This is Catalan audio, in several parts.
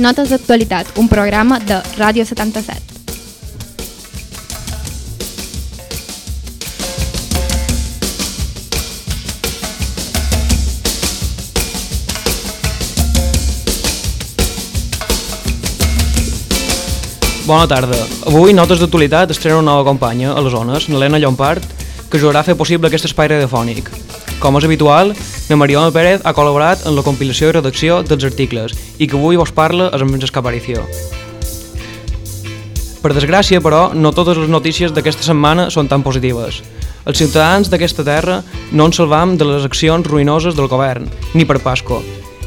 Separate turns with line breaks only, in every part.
Notes d'actualitat, un programa de Ràdio 77.
Bona tarda. Avui Notes d'actualitat estrena una nova companya a les zones, Helena Llompart, que ajudarà a fer possible aquest espai radiofònic. Com és habitual, la Mariona Pérez ha col·laborat en la compilació i redacció dels articles i que avui vos parla és en Francesc Aparicio. Per desgràcia, però, no totes les notícies d'aquesta setmana són tan positives. Els ciutadans d'aquesta terra no ens salvam de les accions ruïnoses del govern, ni per Pasco.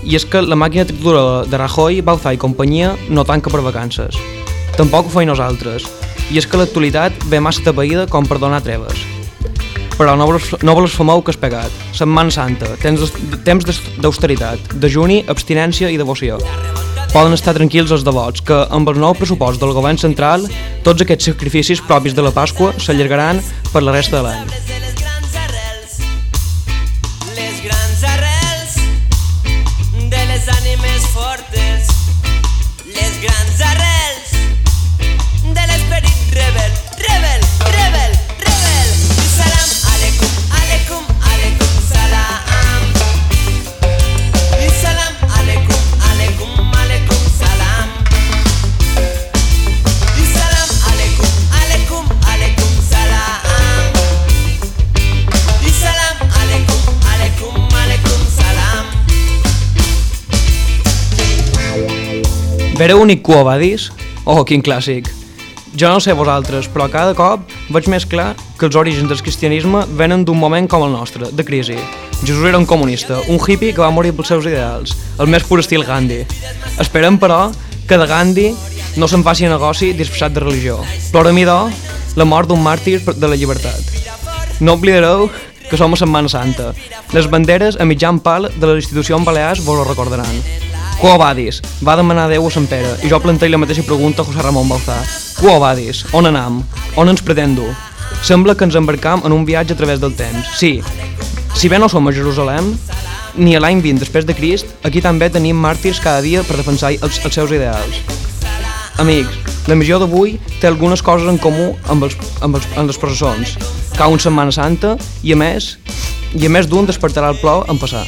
I és que la màquina trituradora de Rajoy, Bauza i companyia no tanca per vacances. Tampoc ho feim nosaltres, i és que l'actualitat ve massa tapaïda com per donar treves. Però no, no blasfemeu que és pegat. Setmana Santa, temps temps d'austeritat, dejuni, abstinència i devoció. Poden estar tranquils els devots que, amb el nou pressupost del govern central, tots aquests sacrificis propis de la Pasqua s'allargaran per la resta de l'any. Era únic Cuobadis? Oh, quin clàssic! Jo no sé vosaltres, però cada cop veig més clar que els orígens del cristianisme venen d'un moment com el nostre, de crisi. Jesús era un comunista, un hippie que va morir pels seus ideals, el més pur estil Gandhi. Esperem, però, que de Gandhi no se'n faci negoci disfressat de religió. Plora mi, do, la mort d'un màrtir de la llibertat. No oblidareu que som a Setmana Santa. Les banderes a mitjan pal de les institucions balears vos ho recordaran. Quo vadis? Va demanar Déu a Sant Pere i jo plantei la mateixa pregunta a José Ramon Bauzà. Quo vadis? On anam? On ens pretén dur? Sembla que ens embarcam en un viatge a través del temps. Sí, si bé no som a Jerusalem, ni a l'any 20 després de Crist, aquí també tenim màrtirs cada dia per defensar els, els seus ideals. Amics, la missió d'avui té algunes coses en comú amb, els, amb, els, amb les processons. Cau una Setmana Santa i a més, i a més d'un despertarà el plou en passar.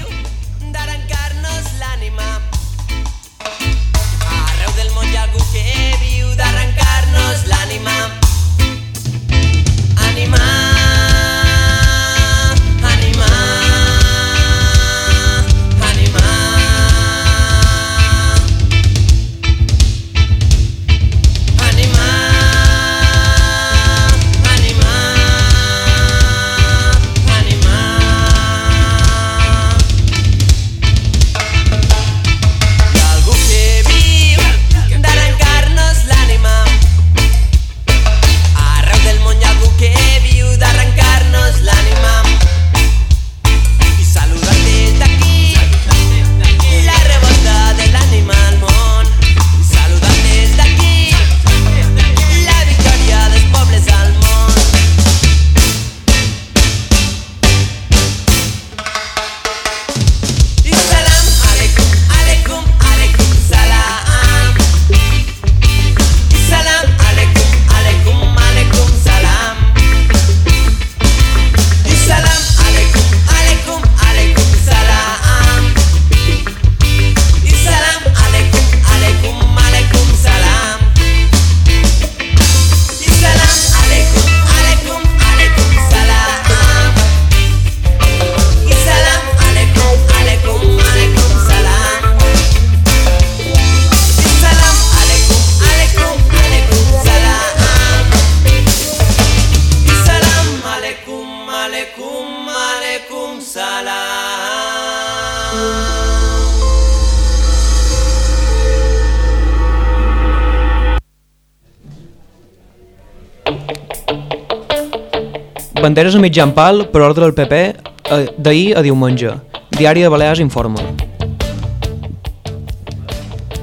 Banderes a mitjan pal per ordre del PP eh, d'ahir a diumenge. Diari de Balears informa.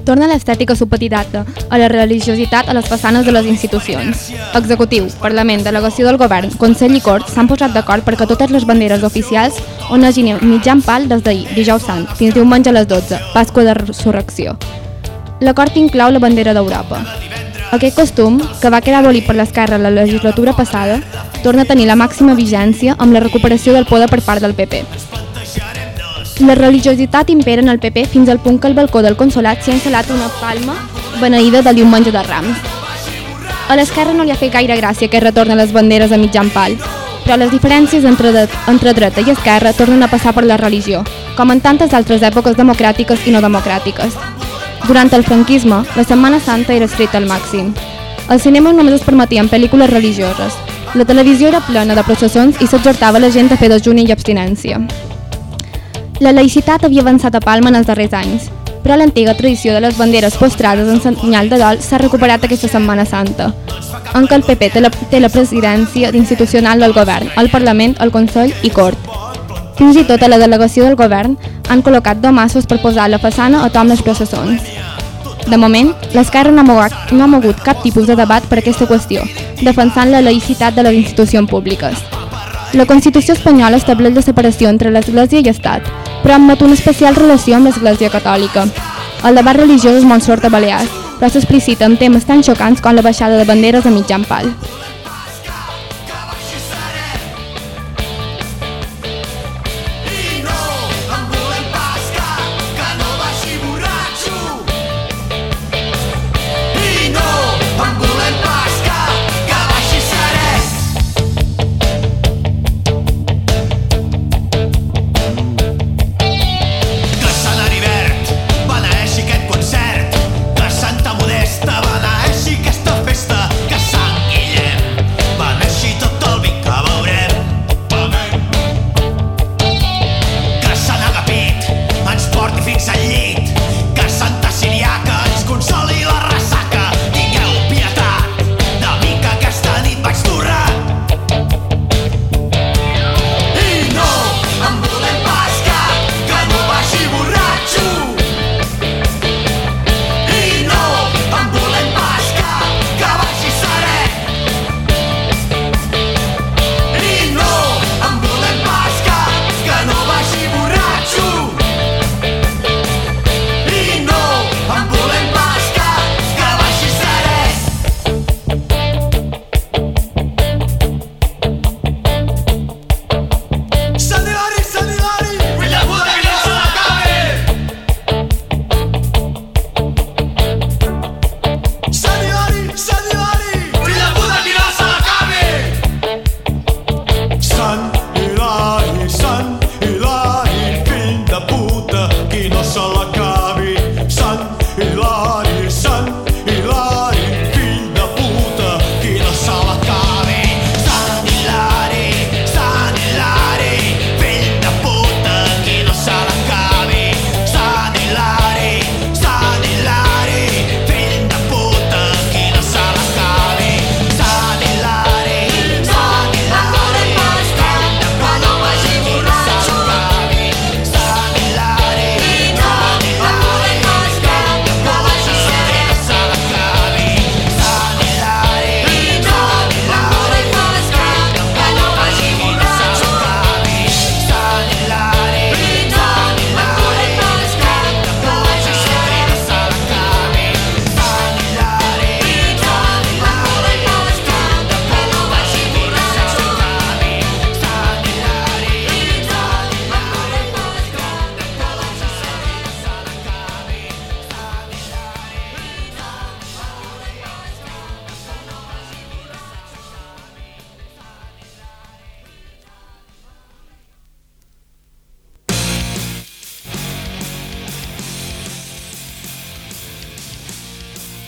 Torna l'estètica supetitata, a la religiositat a les façanes de les institucions. Executiu, Parlament, Delegació del Govern, Consell i Cort s'han posat d'acord perquè totes les banderes oficials on hagin mitjan pal des d'ahir, dijous sant, fins diumenge a les 12, Pasqua de Resurrecció. L'acord inclou la bandera d'Europa. Aquest costum, que va quedar abolit per l'esquerra la legislatura passada, torna a tenir la màxima vigència amb la recuperació del poder per part del PP. La religiositat impera en el PP fins al punt que al balcó del consolat s'hi ha instal·lat una palma beneïda del diumenge de Rams. A l'esquerra no li ha fet gaire gràcia que retornen les banderes a mitjan pal, però les diferències entre, de, entre dreta i esquerra tornen a passar per la religió, com en tantes altres èpoques democràtiques i no democràtiques. Durant el franquisme, la Setmana Santa era estricta al màxim. Al cinema només es permetien pel·lícules religioses. La televisió era plena de processons i s'exhortava la gent a fer dejuni i abstinència. La laïcitat havia avançat a Palma en els darrers anys, però l'antiga tradició de les banderes postrades en senyal de dol s'ha recuperat aquesta Setmana Santa, en què el PP té la, té la presidència institucional del govern, el Parlament, el Consell i Cort. Fins i tot a la delegació del govern han col·locat domassos per posar la façana a tom les processons. De moment, l'esquerra no, no ha mogut cap tipus de debat per aquesta qüestió, defensant la laïcitat de les institucions públiques. La Constitució espanyola estableix la separació entre l'Església i Estat, però admet una especial relació amb l'Església catòlica. El debat religiós és molt sort a Balears, però s'explicita amb temes tan xocants com la baixada de banderes a mitjan pal.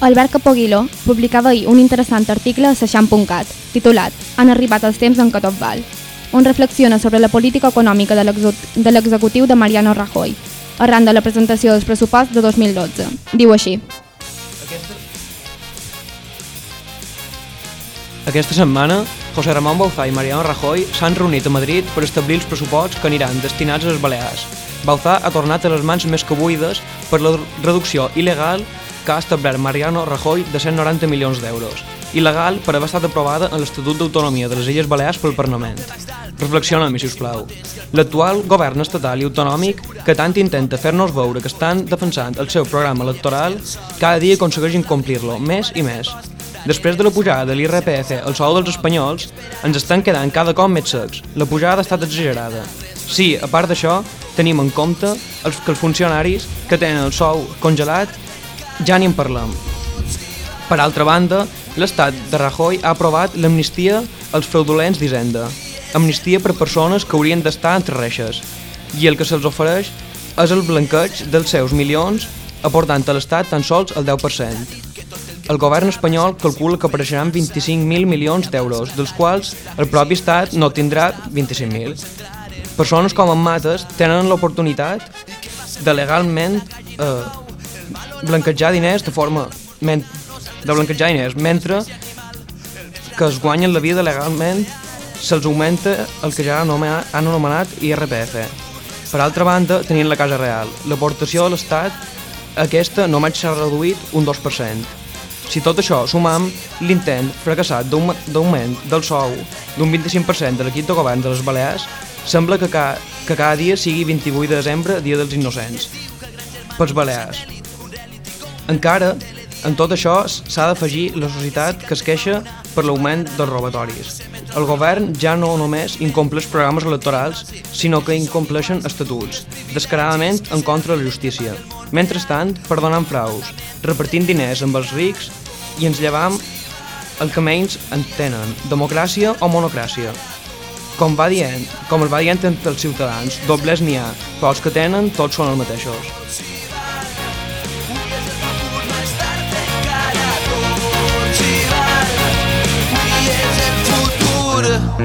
Albert Capoguiló publicava ahir un interessant article a Seixant.cat, titulat Han arribat els temps en què tot val, on reflexiona sobre la política econòmica de l'executiu de Mariano Rajoy, arran de la presentació dels pressupost de 2012. Diu així.
Aquesta... Aquesta setmana, José Ramón Bauzá i Mariano Rajoy s'han reunit a Madrid per establir els pressuposts que aniran destinats a les Balears. Bauzá ha tornat a les mans més que buides per la reducció il·legal que ha establert Mariano Rajoy de 190 milions d'euros, il·legal per haver estat aprovada en l'Estatut d'Autonomia de les Illes Balears pel Parlament. reflexionem si us plau. L'actual govern estatal i autonòmic que tant intenta fer-nos veure que estan defensant el seu programa electoral cada dia aconsegueix incomplir-lo més i més. Després de la pujada de l'IRPF al sou dels espanyols, ens estan quedant cada cop més secs. La pujada ha estat exagerada. Sí, a part d'això, tenim en compte els, que els funcionaris que tenen el sou congelat ja ni en parlem. Per altra banda, l'estat de Rajoy ha aprovat l'amnistia als fraudulents d'Hisenda. Amnistia per persones que haurien d'estar entre reixes. I el que se'ls ofereix és el blanqueig dels seus milions aportant a l'Estat tan sols el 10%. El govern espanyol calcula que apareixeran 25.000 milions d'euros, dels quals el propi estat no tindrà 25.000. Persones com en Mates tenen l'oportunitat de legalment eh, blanquejar diners de forma de blanquejar diners, mentre que es guanyen la vida legalment se'ls augmenta el que ja han anomenat IRPF. Per altra banda, tenien la Casa Real. L'aportació a l'Estat, aquesta només s'ha reduït un 2%. Si tot això sumam l'intent fracassat d'augment del sou d'un 25% de l'equip de govern de les Balears, sembla que, ca, que cada dia sigui 28 de desembre, dia dels innocents. Pels Balears. Encara, en tot això s'ha d'afegir la societat que es queixa per l'augment dels robatoris. El govern ja no només incompleix programes electorals, sinó que incompleixen estatuts, descaradament en contra de la justícia. Mentrestant, perdonant fraus, repartint diners amb els rics i ens llevam el que menys entenen, democràcia o monocràcia. Com, va dient, com el va dient entre els ciutadans, dobles n'hi ha, però els que tenen tots són els mateixos.
Jo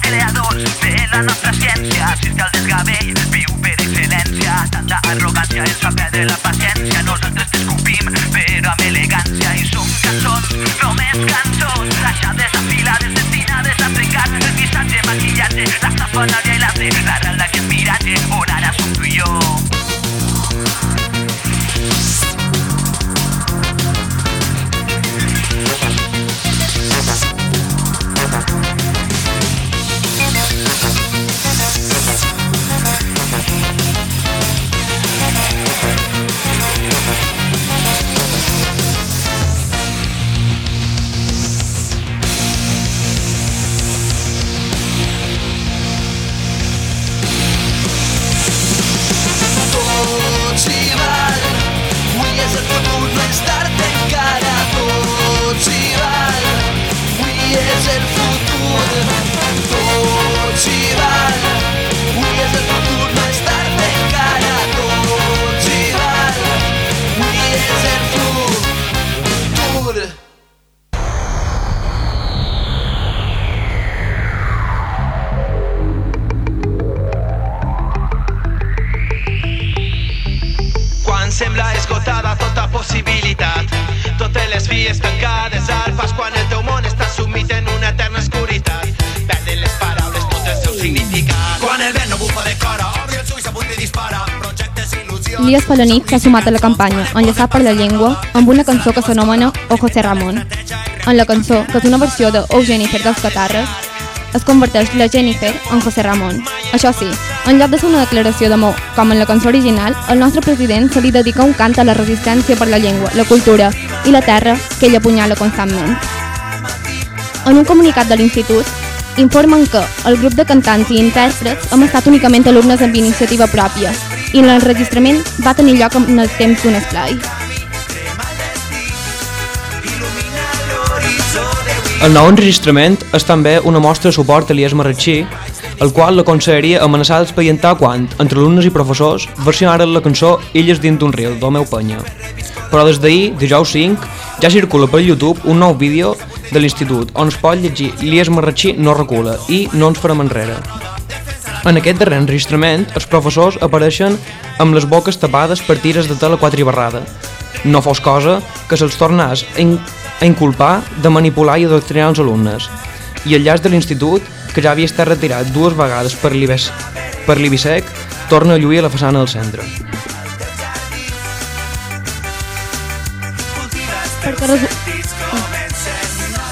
creador de la nostra ciència. Assiste al desgavell, viu per excel·lència. Tanta arrogància ens fa perdre la paciència. Nosaltres t'escopim, però amb elegància. I som cançons, només cançons. Rajades, afilades, destinades a trencar. El missatge, maquillatge, la tafanària i La real d'aquest miratge, on ara som tu i jo es el futuro, Portugal.
Lías Palonic s'ha sumat a la campanya Enllaçat per la llengua amb una cançó que s'anomena O José Ramón. En la cançó, que és una versió de O Jennifer dels Catarres, es converteix la Jennifer en José Ramón. Això sí, en lloc de ser una declaració d'amor, com en la cançó original, el nostre president se li dedica un cant a la resistència per la llengua, la cultura i la terra que ell apunyala constantment. En un comunicat de l'institut, informen que el grup de cantants i intèrprets hem estat únicament alumnes amb iniciativa pròpia i l'enregistrament va tenir lloc en el temps d'un esplai.
El nou enregistrament és també una mostra de suport a Elias Marratxí, el qual la conselleria amenaçava d'expedientar quan, entre alumnes i professors, versionaren la cançó Illes dins d'un riu, meu penya. Però des d'ahir, dijous 5, ja circula per YouTube un nou vídeo de l'institut on es pot llegir Elias Marratxí no recula i no ens farem enrere. En aquest darrer enregistrament, els professors apareixen amb les boques tapades per tires de tela quadribarrada. No fos cosa que se'ls tornàs a, inculpar de manipular i adoctrinar els alumnes. I al llarg de l'institut, que ja havia estat retirat dues vegades per l'Ibisec, torna a lluir a la façana del centre.
Perquè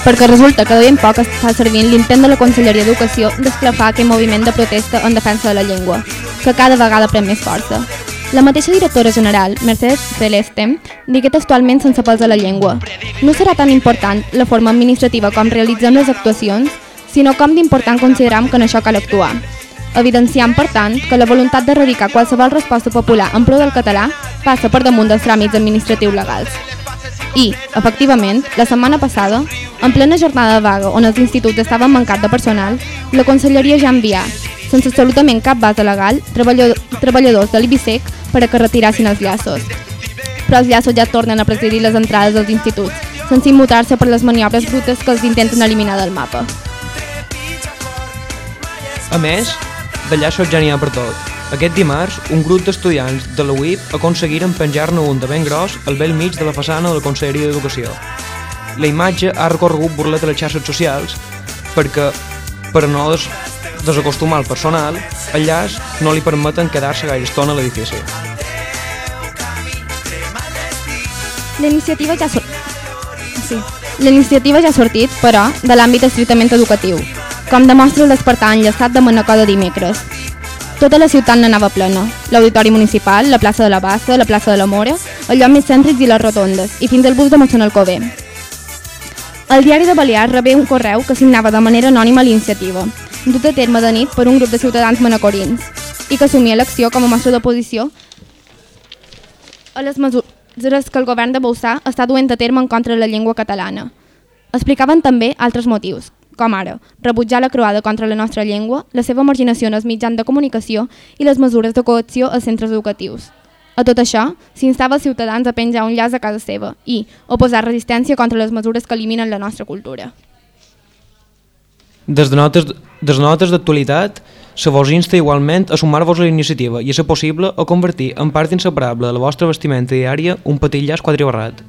perquè resulta que de ben poc està servint l'intent de la Conselleria d'Educació d'esclafar aquest moviment de protesta en defensa de la llengua, que cada vegada pren més força. La mateixa directora general, Mercedes Celeste, digui textualment sense pels a la llengua. No serà tan important la forma administrativa com realitzem les actuacions, sinó com d'important consideram que en això cal actuar. Evidenciant, per tant, que la voluntat d'erradicar qualsevol resposta popular en pro del català passa per damunt dels tràmits administratius legals. I, efectivament, la setmana passada, en plena jornada de vaga on els instituts estaven mancats de personal, la Conselleria ja envià, sense absolutament cap base legal, treballadors de l'IBISEC per a que retirassin els llaços. Però els llaços ja tornen a presidir les entrades dels instituts, sense immutar-se per les maniobres brutes que els intenten eliminar del mapa.
A més, de llaços ja n'hi ha per tot. Aquest dimarts, un grup d'estudiants de la UIP aconseguiren penjar-ne un de ben gros al vell mig de la façana de la Conselleria d'Educació. La imatge ha recorregut burlet a les xarxes socials perquè, per no des desacostumar el personal, el llaç no li permeten quedar-se gaire estona a l'edifici.
La iniciativa ja, sor... sí. la iniciativa ja ha sortit, però, de l'àmbit estrictament educatiu, com demostra el despertar enllaçat de Manacor de dimecres. Tota la ciutat n'anava plena. L'Auditori Municipal, la plaça de la Bassa, la plaça de la Mora, el lloc més cèntrics i les rotondes, i fins al bus de Mossèn Alcover. El diari de Balears rebé un correu que signava de manera anònima l'iniciativa, dut a terme de nit per un grup de ciutadans manacorins, i que assumia l'acció com a mostra d'oposició a les mesures que el govern de Bolsà està duent a terme en contra de la llengua catalana. Explicaven també altres motius, com ara rebutjar la croada contra la nostra llengua, la seva marginació en els mitjans de comunicació i les mesures de coacció als centres educatius. A tot això, s'instava els ciutadans a penjar un llaç a casa seva i oposar resistència contra les mesures que eliminen la nostra cultura.
Des de notes, des de notes d'actualitat, se vos insta igualment a sumar-vos a la iniciativa i, a ser possible, a convertir en part inseparable de la vostra vestimenta diària un petit llaç quadribarrat.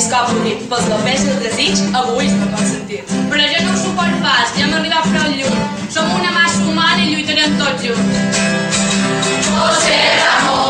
més que bonic,
pels que més el desig, egoista no consentit. Però jo no ho suport pas, ja hem arribat prou lluny. Som una massa humana i lluitarem tots junts. Oh, José Ramon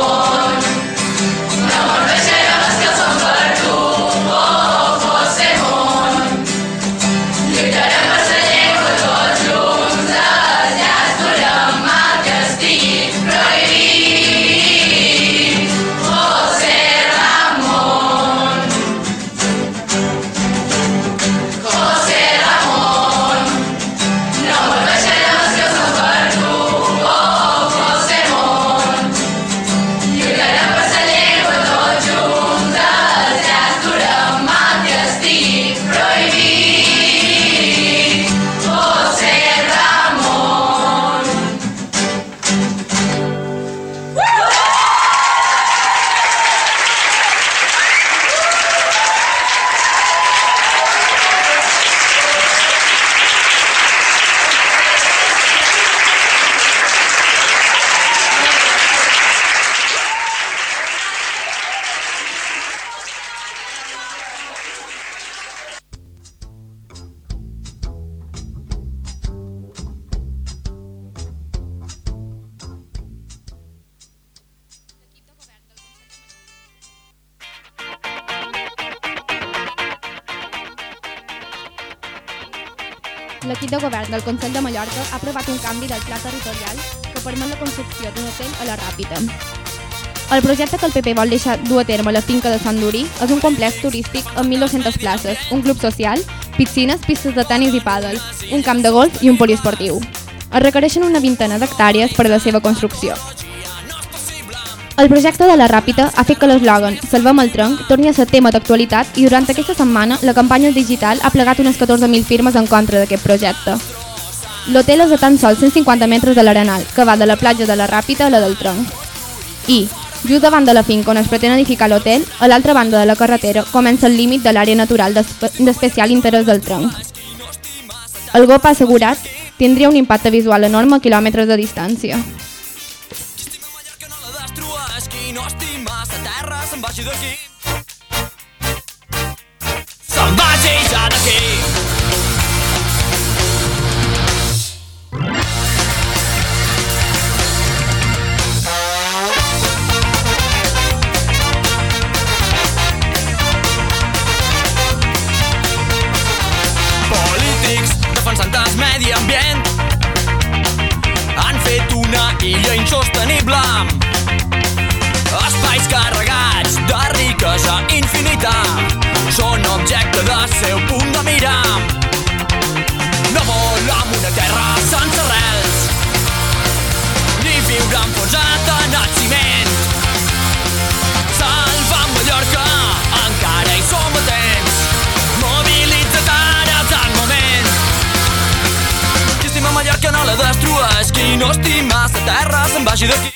del Consell de Mallorca ha aprovat un canvi del pla territorial que permet la construcció d'un hotel a la Ràpita. El projecte que el PP vol deixar dur a terme a la finca de Sant Durí és un complex turístic amb 1.200 places, un club social, piscines, pistes de tennis i pàdel, un camp de golf i un poliesportiu. Es requereixen una vintena d'hectàrees per a la seva construcció. El projecte de la Ràpita ha fet que l'eslògan Salvem el tronc torni a ser tema d'actualitat i durant aquesta setmana la campanya digital ha plegat unes 14.000 firmes en contra d'aquest projecte. L'hotel és a tan sols 150 metres de l'Arenal, que va de la platja de la Ràpita a la del tronc. I, just davant de la finca on es pretén edificar l'hotel, a l'altra banda de la carretera comença el límit de l'àrea natural d'especial interès del tronc. El GOP ha assegurat tindria un impacte visual enorme a quilòmetres de distància.
Se'n vagi ja d'aquí. Medi ambient. Han fet una illa insostenible. Espais carregats de riquesa infinita. Són objecte de seu punt la destrueix qui no estima sa terra se'n vagi d'aquí.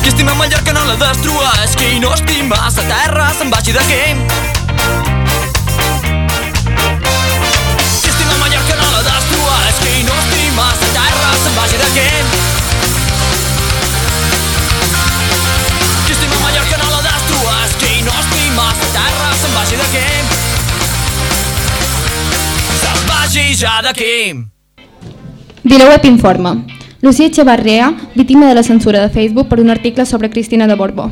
Qui estima Mallorca no la destrueix Qui no estima sa terra se'n vagi d'aquí. Qui estima Mallorca no la destrueix Qui no estima ja d'aquí
Dileweb informa. Lucía Echevarría, víctima de la censura de Facebook per un article sobre Cristina de Borbó.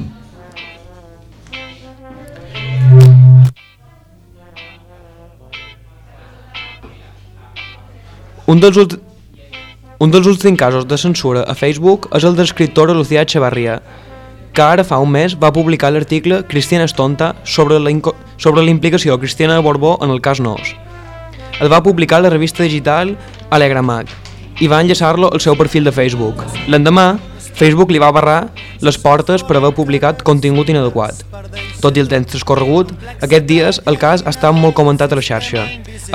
Un dels, un dels últims casos de censura a Facebook és el de l'escriptora Lucía Echevarría, que ara fa un mes va publicar l'article Cristina és tonta sobre la, inco... sobre la implicació de Cristina de Borbó en el cas Nos. El va publicar la revista digital Alegramac i va enllaçar-lo al seu perfil de Facebook. L'endemà, Facebook li va barrar les portes per haver publicat contingut inadequat. Tot i el temps transcorregut, aquests dies el cas ha estat molt comentat a la xarxa.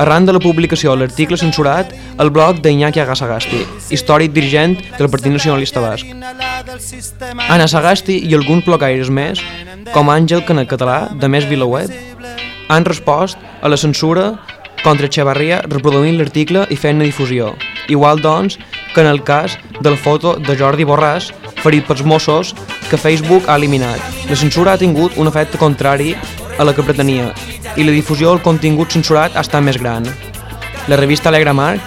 Arran de la publicació de l'article censurat, el blog d'Iñaki Agasagasti, històric dirigent del Partit Nacionalista Basc. Anna Sagasti i alguns blocaires més, com Àngel Canet Català, de Més Vilaweb, han respost a la censura contra Echevarria reproduint l'article i fent-ne difusió. Igual, doncs, que en el cas de la foto de Jordi Borràs, ferit pels Mossos, que Facebook ha eliminat. La censura ha tingut un efecte contrari a la que pretenia, i la difusió del contingut censurat ha estat més gran. La revista Alegra Marc,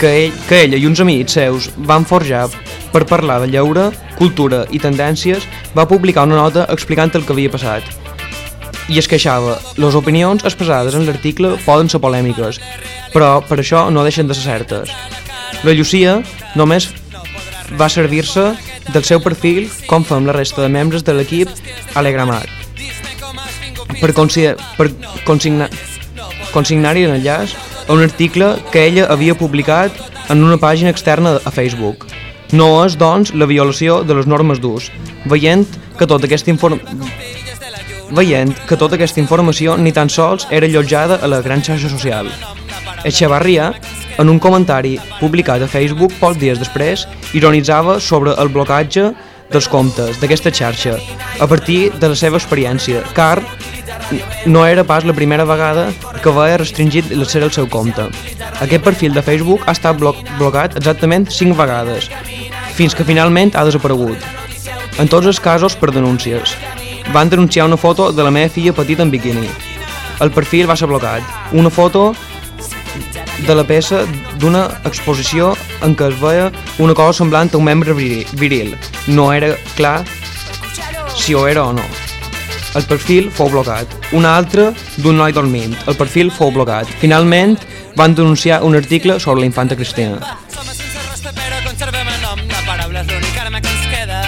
que, ell, que ella i uns amics seus van forjar per parlar de lleure, cultura i tendències, va publicar una nota explicant el que havia passat i es queixava. Les opinions expressades en l'article poden ser polèmiques, però per això no deixen de ser certes. La Llucia només va servir-se del seu perfil com fem la resta de membres de l'equip Alegramar per, per consignar consignar-hi en enllaç a un article que ella havia publicat en una pàgina externa a Facebook. No és, doncs, la violació de les normes d'ús, veient que tota aquesta informació veient que tota aquesta informació ni tan sols era allotjada a la gran xarxa social. Echevarria, en un comentari publicat a Facebook pocs dies després, ironitzava sobre el blocatge dels comptes d'aquesta xarxa a partir de la seva experiència, car no era pas la primera vegada que veia restringit ser el seu compte. Aquest perfil de Facebook ha estat blo blocat exactament 5 vegades, fins que finalment ha desaparegut. En tots els casos per denúncies van denunciar una foto de la meva filla petita en biquini. El perfil va ser blocat. Una foto de la peça d'una exposició en què es veia una cosa semblant a un membre viril. No era clar si ho era o no. el perfil fou blocat. Una altra d'un noi dormint, el perfil fou blocat. Finalment, van denunciar un article sobre la infanta Cristina.
Som sense rostre però conservem el nom La paraula és l'única arma que ens queda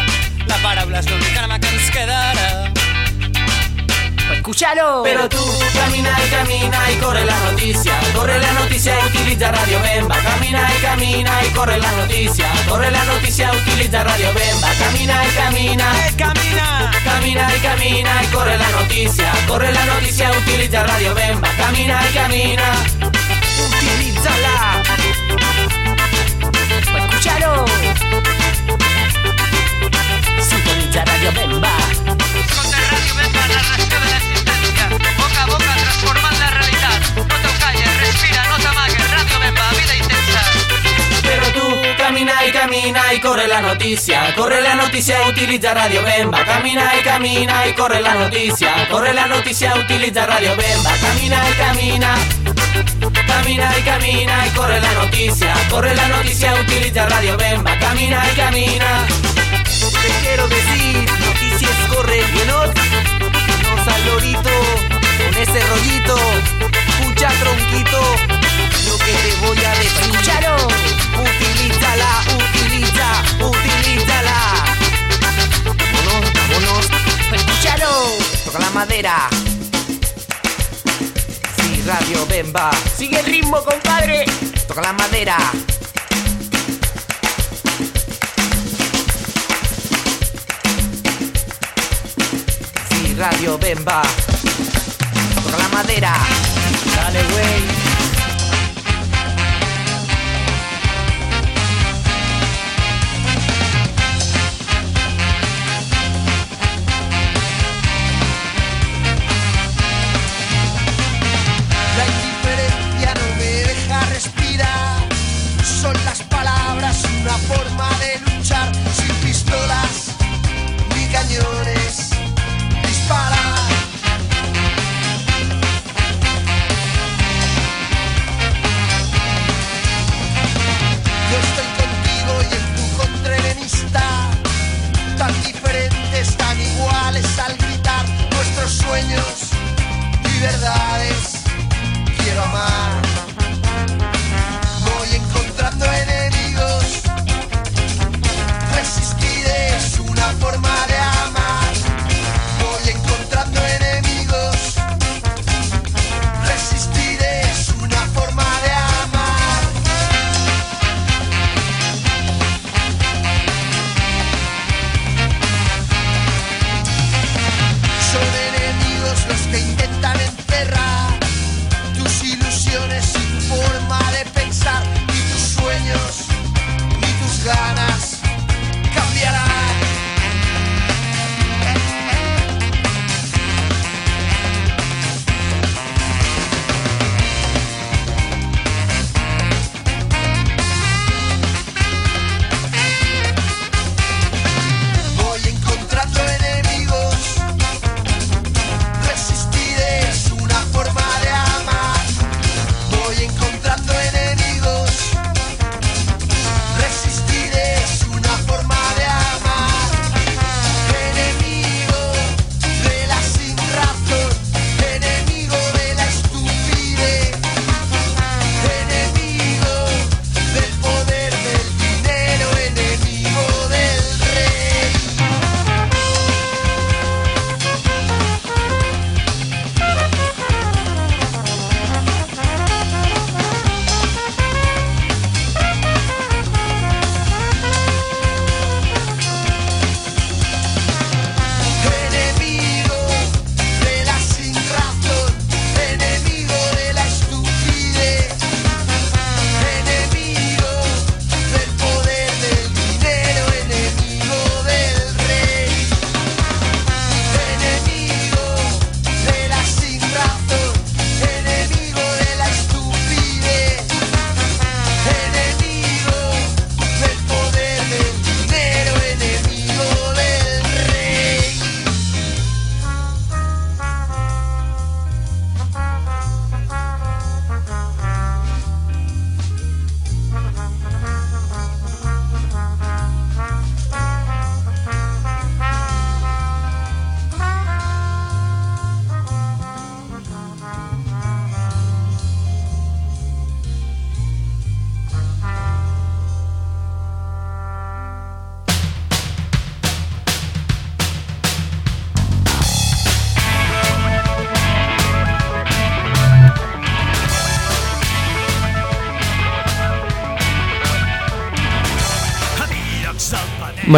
La paraula és l'única arma que ens queda ara
Escúchalo.
Pero tú camina y camina y corre la noticia, corre la noticia, utiliza Radio Bemba, camina y camina y corre la noticia, corre la noticia, utiliza Radio Bemba, camina y camina,
Eh, camina!
camina y camina y corre la noticia, corre la noticia, utiliza Radio Bemba, camina y camina.
Utilízala. Escúchalo. Radio Bemba.
Escolta Ràdio Bemba, narració de l'existència. Boca a boca transformant la realitat. No te calles, respira, no t'amagues. Ràdio Bemba, vida intensa.
Pero tú camina y camina y corre la noticia, corre la noticia, utiliza Radio Bemba, camina y camina y corre la noticia, corre la noticia, utiliza Radio Bemba, camina y camina, camina y camina y corre la noticia, corre la noticia, utiliza Radio Bemba, camina y camina.
Te quiero decir, noticias correllenos. Nos al lorito con ese rollito. Escucha tronquito lo que te voy a decir. Escúchalo. Utilízala, utiliza, utilízala. Vámonos, vámonos. Escúchalo. Toca la madera. Sí, Radio Bemba. Sigue el ritmo, compadre. Toca la madera. Radio Bemba. Toca la madera. Dale, güey.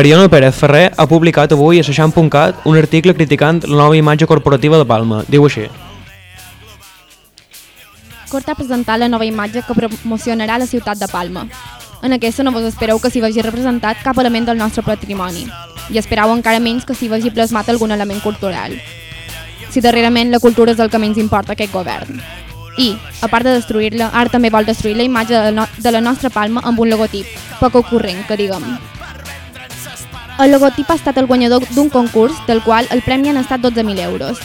Mariano Pérez Ferrer ha publicat avui a Seixant.cat un article criticant la nova imatge corporativa de Palma. Diu així.
Cort ha presentat la nova imatge que promocionarà la ciutat de Palma. En aquesta no vos espereu que s'hi vegi representat cap element del nostre patrimoni i esperau encara menys que s'hi vegi plasmat algun element cultural. Si darrerament la cultura és el que menys importa a aquest govern. I, a part de destruir-la, ara també vol destruir la imatge de, la nostra Palma amb un logotip, poc ocorrent, que diguem. El logotip ha estat el guanyador d'un concurs del qual el premi han estat 12.000 euros.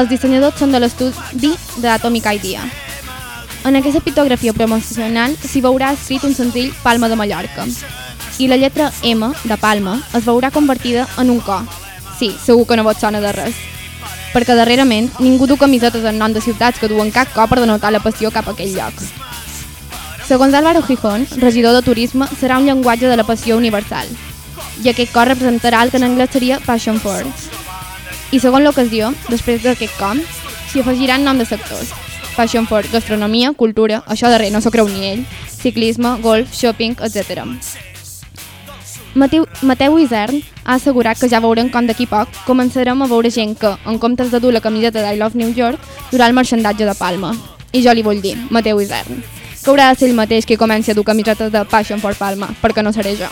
Els dissenyadors són de l'estudi d'Atomic Idea. En aquesta pictografia promocional s'hi veurà escrit un senzill Palma de Mallorca. I la lletra M, de Palma, es veurà convertida en un co. Sí, segur que no vos sona de res. Perquè darrerament ningú du camisetes en nom de ciutats que duen cap co per denotar la passió cap a aquell lloc. Segons Álvaro Gijón, regidor de turisme, serà un llenguatge de la passió universal. I aquest cor representarà el que en anglès seria Passion Force. I segons l'ocasió, després d'aquest com, s'hi afegiran nom de sectors. Passion for gastronomia, cultura, això darrer no s'ho creu ni ell, ciclisme, golf, shopping, etc. Mateu, Mateu Isern ha assegurat que ja veurem com d'aquí poc començarem a veure gent que, en comptes de dur la camiseta d'I Love New York, durà el marxandatge de Palma. I jo li vull dir, Mateu Isern, que haurà de ser ell mateix qui comenci a dur camisetes de Passion for Palma, perquè no seré jo.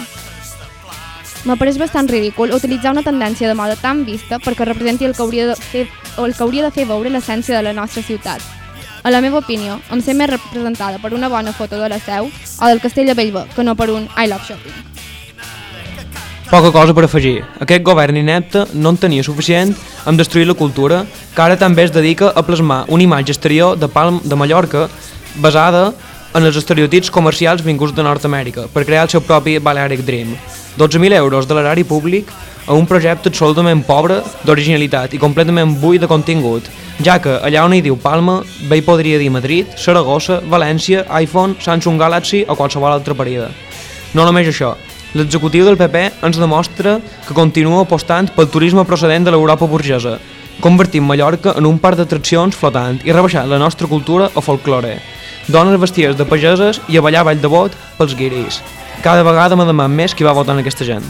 M'apareix bastant ridícul utilitzar una tendència de moda tan vista perquè representi el que hauria de fer, el que hauria de fer veure l'essència de la nostra ciutat. A la meva opinió, em sé més representada per una bona foto de la Seu o del Castell de Bellver que no per un I Love Shopping.
Poca cosa per afegir. Aquest govern inepte no en tenia suficient amb destruir la cultura, que ara també es dedica a plasmar una imatge exterior de Palm de Mallorca basada en els estereotips comercials vinguts de Nord-Amèrica per crear el seu propi Balearic Dream. 12.000 euros de l'erari públic a un projecte absolutament pobre d'originalitat i completament buit de contingut, ja que allà on hi diu Palma, bé hi podria dir Madrid, Saragossa, València, iPhone, Samsung Galaxy o qualsevol altra parida. No només això, l'executiu del PP ens demostra que continua apostant pel turisme procedent de l'Europa burgesa, convertint Mallorca en un parc d'atraccions flotant i rebaixant la nostra cultura o folklore. Dones vestides de pageses i a ballar ball de bot pels guiris. Cada vegada m'ha demanat més qui va votar en aquesta gent.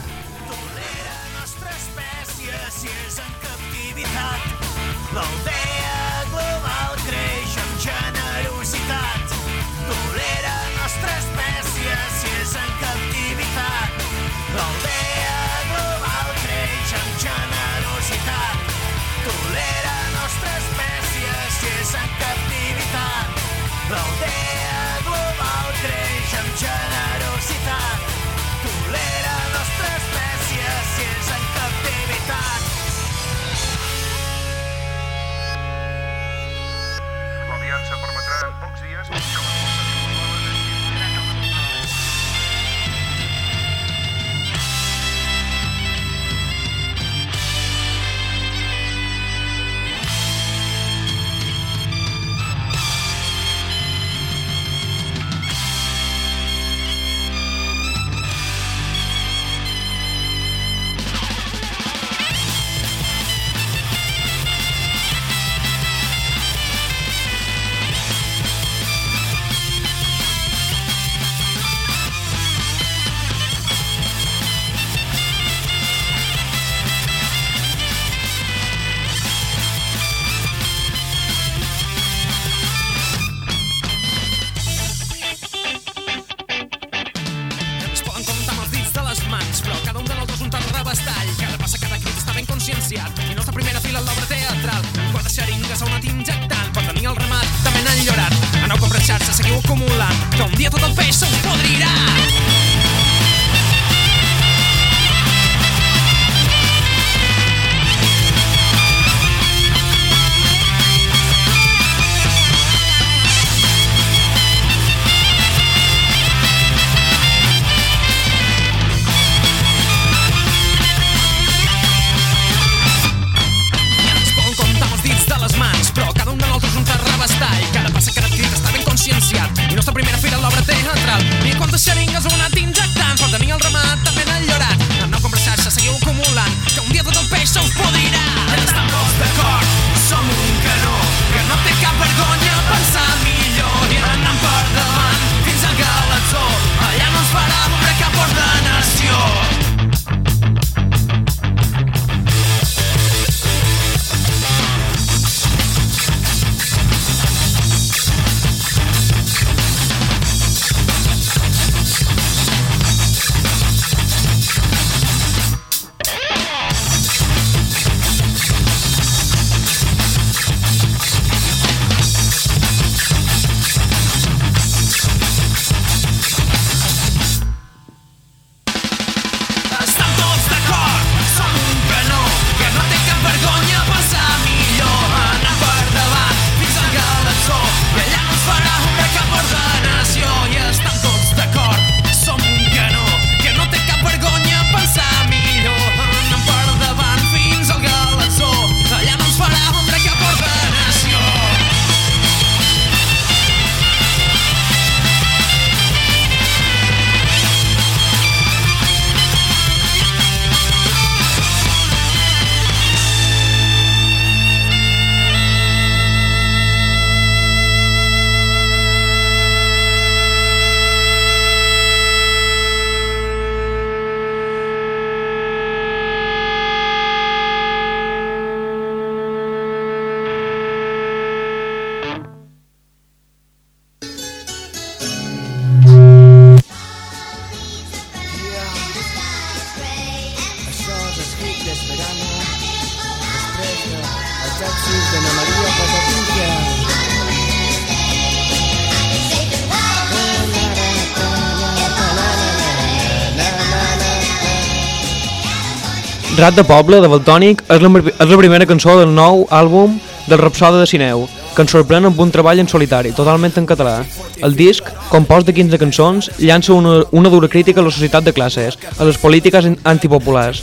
Rat de Poble, de Baltònic, és la, és la primera cançó del nou àlbum del Rapsoda de Sineu, que ens sorprèn amb un treball en solitari, totalment en català. El disc, compost de 15 cançons, llança una, una dura crítica a la societat de classes, a les polítiques antipopulars,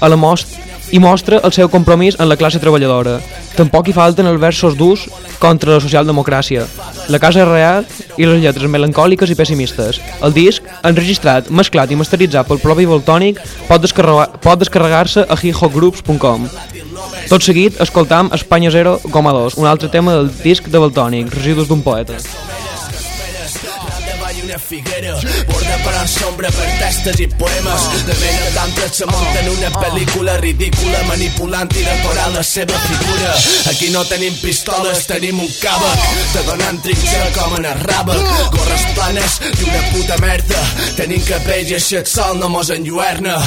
a la most i mostra el seu compromís en la classe treballadora. Tampoc hi falten els versos durs contra la socialdemocràcia, la casa real i les lletres melancòliques i pessimistes. El disc, enregistrat, mesclat i masteritzat pel propi Voltònic, pot descarregar- pot descarregar-se a hihogroups.com. Tot seguit, escoltam Espanya 0,2, un altre tema del disc de Voltònic, Residus d'un poeta.
Una figuera Borda per en sombra per testes i poemes. De mena d'altres se munten una pel·lícula ridícula Manipulant i decorant la seva figura. Aquí no tenim pistoles, tenim un càbec Te donant trinxa com en el ràbec Gorres planes i una puta merda. Tenim cabells i així el sol no mos enlluerna.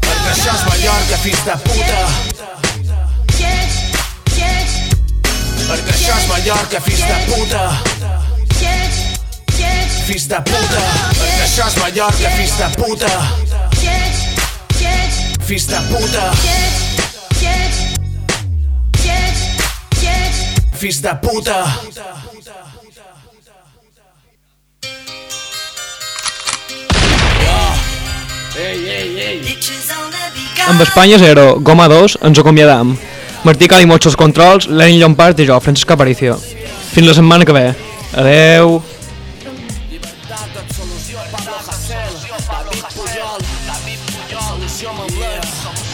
Perquè això és Mallorca, fills de puta. Perquè això és Mallorca, fills de puta Fills de puta Perquè això és Mallorca, fills de puta Fills de puta Fills de puta
Amb Espanya 0, Goma 2, ens acomiadam. Martí Calimocho els controls, Lenin Llompart i jo, Francesc Aparicio. Fins la setmana que ve. Adeu.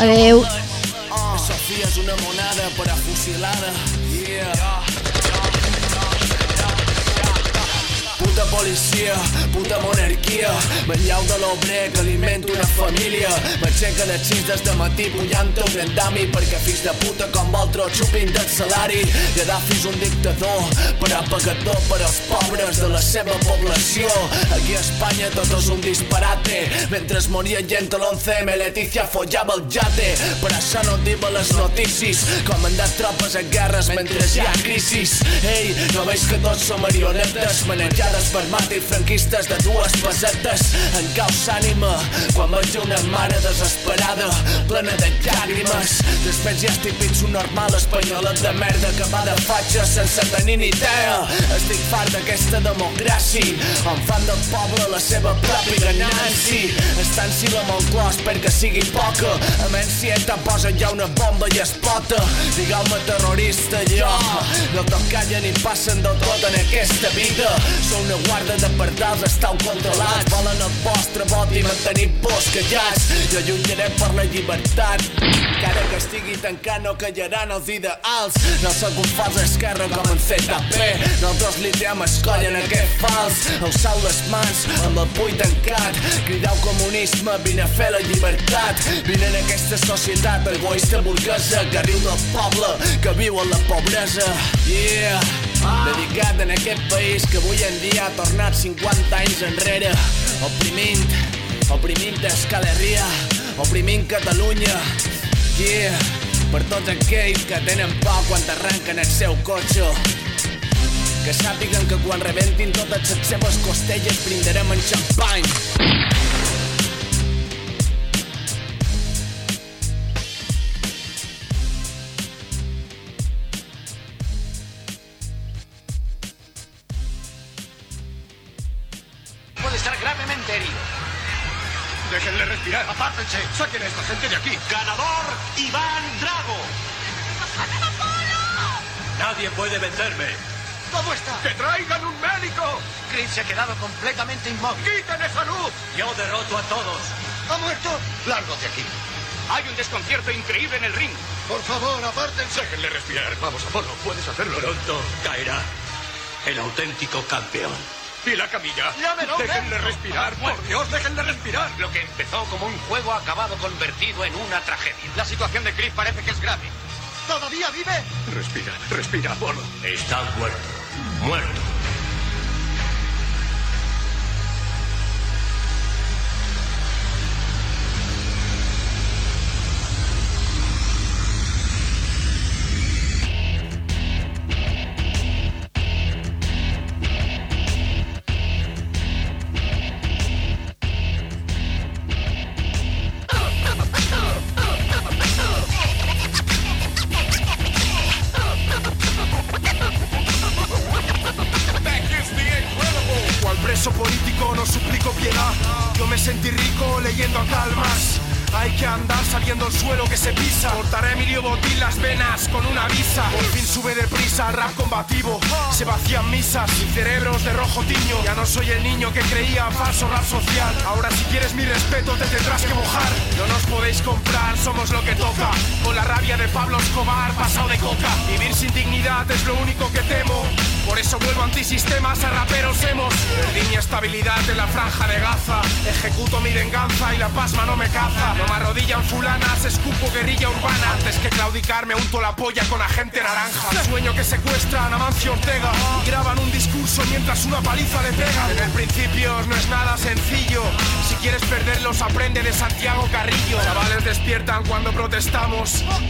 Adeu.
Manllau de l'obrer que alimenta una família. M'aixeca de 6 des de matí pujant el grandami Perquè fills de puta com Voltro xupin del salari. Gaddafi és un dictador però pagador per als pobres de la seva població. Aquí a Espanya tot és un disparate. Mentre es moria gent a l'11M Leticia follava el jate. Per això no diuen les notícies Com han anat tropes a guerres mentre hi ha crisis. Ei, no veus que tots som marionetes Manejades per màrtirs franquistes de dues pesetes En caus ànima Quan veig una mare desesperada Plena de llàgrimes. Després ja estic pitjor normal espanyola de merda Que va de fatxa sense tenir ni idea. Estic fart d'aquesta democràcia. On fan del poble la seva pròpia ganància. Estan si la Moncloa espero que sigui poca. A menys si te'n posa ja una bomba i es pota. Digueu-me terrorista jo. No tot calla ni passen del tot en aquesta vida. Sou una guarda de pardals, estàu controlats Volen el vostre vot i mantenir pors callats. Jo lluitaré per la llibertat Encara que estigui tancat no callaran els ideals. No sóc un fals esquerra com en ZP Nosaltres li diem escoll en aquest fals. Alçau les mans amb el puny tancat. Cridau comunisme, vine a fer la llibertat. Vine en aquesta societat egoista burguesa Que riu del poble, que viu en la pobresa. Yeah Dedicat en aquest país que avui en dia ha tornat 50 anys enrere. Oprimint, oprimint Euskal Herria Oprimint Catalunya. Yeah, per tots aquells que tenen por quan t'arrenquen el seu cotxe. Que sàpiguen que quan rebentin totes les seves costelles brindarem en xampany
Apártense.
Saquen a esta gente de aquí.
Ganador, Iván Drago.
Nadie puede vencerme.
¿Cómo está?
¡Que traigan un médico!
Chris se ha quedado completamente inmóvil.
¡Quiten esa luz!
Yo derroto a todos. ¿Ha muerto? Largo de aquí.
Hay un desconcierto increíble en el ring.
Por favor, apártense.
Déjenle respirar. Vamos, Apolo, puedes hacerlo.
Pronto caerá el auténtico campeón.
¿Y la camilla?
Llámelo,
Déjenle respirar, por Dios, déjenle respirar.
Lo que empezó como un juego ha acabado convertido en una tragedia. La situación de Chris parece que es grave. ¿Todavía vive?
Respira, respira, Apolo.
Está muerto. Muerto.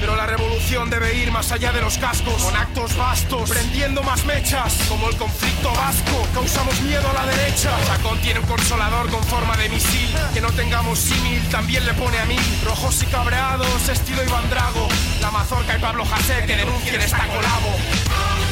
Pero la revolución debe ir más allá de los cascos. Con actos vastos, prendiendo más mechas, como el conflicto vasco. Causamos miedo a la derecha. Chacón tiene un consolador con forma de misil. Que no tengamos símil también le pone a mí. Rojos y cabreados, estilo Iván Drago. La mazorca y Pablo José que denuncien esta colabo.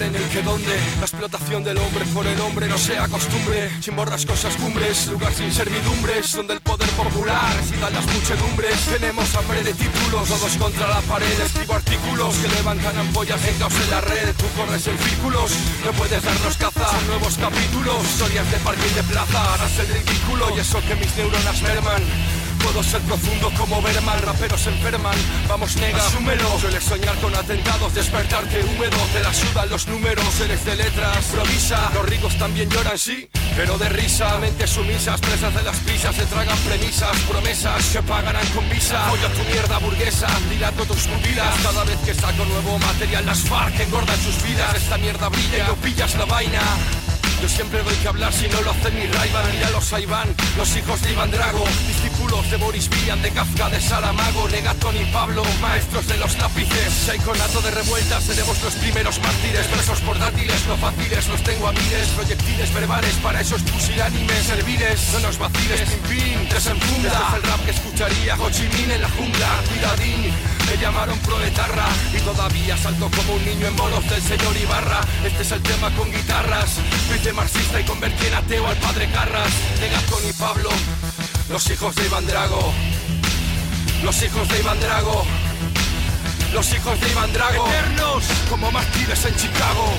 En el que donde la explotación del hombre por el hombre no sea costumbre, sin borrascosas cumbres, lugar sin servidumbres, donde poder popular resida en las muchedumbres. Tenemos hambre de títulos, todos contra la pared, escribo artículos que levantan ampollas en caos en la red. Tú corres en círculos, no puedes darnos caza. Nuevos capítulos, historias de parque y de plaza, harás el ridículo y eso que mis neuronas merman. Puedo ser profundo como Berman, raperos enferman, vamos nega, asúmelo. Sueles soñar con atentados, despertarte húmedo Te la sudan los números, eres de letras, improvisa Los ricos también lloran, sí, pero de risa Mentes sumisas, presas de las prisas Se tragan premisas, promesas que pagarán con visa Oye tu mierda burguesa, dilato tus pupilas Cada vez que saco nuevo material las FARC engordan sus vidas Esta mierda brilla y no pillas la vaina yo siempre doy que hablar si no lo hace mi Raivan Míralos ahí van, los hijos de Iván Drago Discípulos de Boris Vian, de Kafka, de Saramago Negatón y Pablo, maestros de los lápices. Si hay conato de revueltas, seremos los primeros mártires. Presos por dátiles, no fáciles, los tengo a miles. Proyectiles verbales para esos pusilánimes Serviles, no nos vaciles, pim pim, desenfunda Este es el rap que escucharía Ho Chi Minh en la jungla. Cuidadín, me llamaron proetarra Y todavía salto como un niño en bolos del señor Ibarra. Este es el tema con guitarras Marxista y convertí en ateo al padre Carras De Gastón y Pablo Los hijos de Iván Drago Los hijos de Iván Drago Los hijos de Iván Drago Eternos. como mártires en Chicago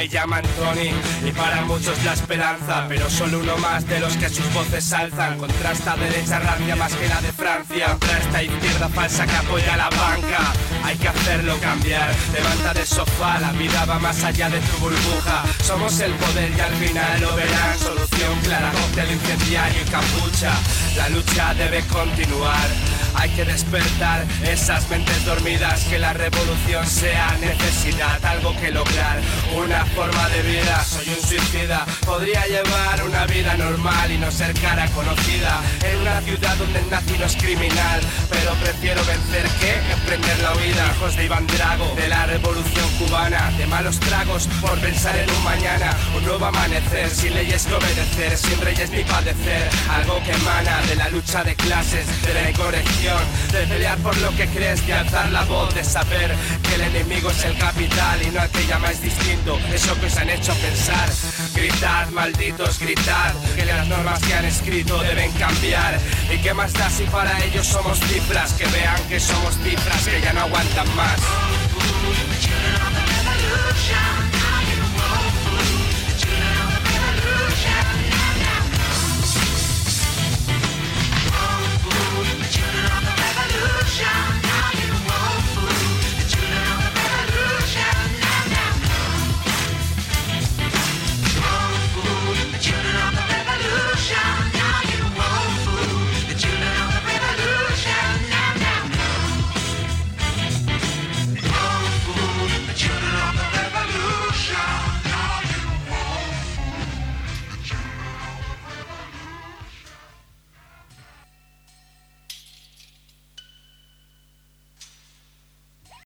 Me llaman Tony y para muchos la esperanza, pero solo uno más de los que sus voces alzan. Contra esta derecha rabia más que la de Francia, contra esta izquierda falsa que apoya a la banca. Hay que hacerlo cambiar, levanta del sofá, la vida va más allá de tu burbuja. Somos el poder y al final lo verán. Solución clara, cóctel incendiario y capucha. La lucha debe continuar. Hay que despertar esas mentes dormidas, que la revolución sea necesidad, algo que lograr, una forma de vida. Soy un suicida, podría llevar una vida normal y no ser cara conocida en una ciudad donde el nazi es criminal, pero prefiero vencer que emprender la huida. Hijos de Iván Drago, de la revolución cubana, de malos tragos por pensar en un mañana, un nuevo amanecer, sin leyes que obedecer, sin reyes ni padecer, algo que emana de la lucha de clases, de la incorrección, de pelear por lo que crees, de alzar la voz, de saber que el enemigo es el capital y no el que llamáis distinto, eso que os han hecho pensar. Gritad, malditos, gritad, que las normas que han escrito deben cambiar. ¿Y qué más da si para ellos somos cifras? Que vean que somos cifras, que ya no aguantan más.